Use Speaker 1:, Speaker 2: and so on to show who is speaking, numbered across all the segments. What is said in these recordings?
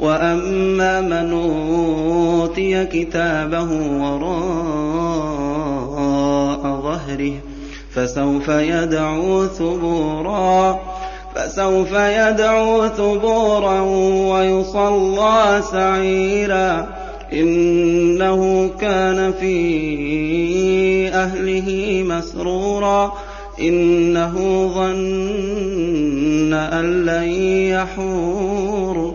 Speaker 1: وأما من أوتي كتابه وراء ظهره فسوف يدعو ثبورا فسوف يدعو ثبورا ويصلى سعيرا. إنه كان في أهله مسرورا. إنه ظن أن لن يحور.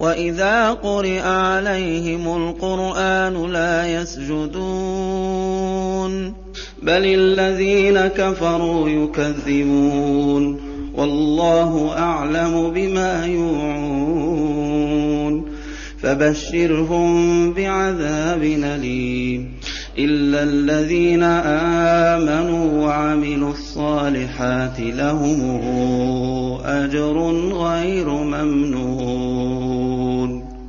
Speaker 1: وإذا قرئ عليهم القرآن لا يسجدون بل الذين كفروا يكذبون والله أعلم بما يوعون فبشرهم بعذاب أليم إلا الذين آمنوا وعملوا الصالحات لهم أجر غير ممنون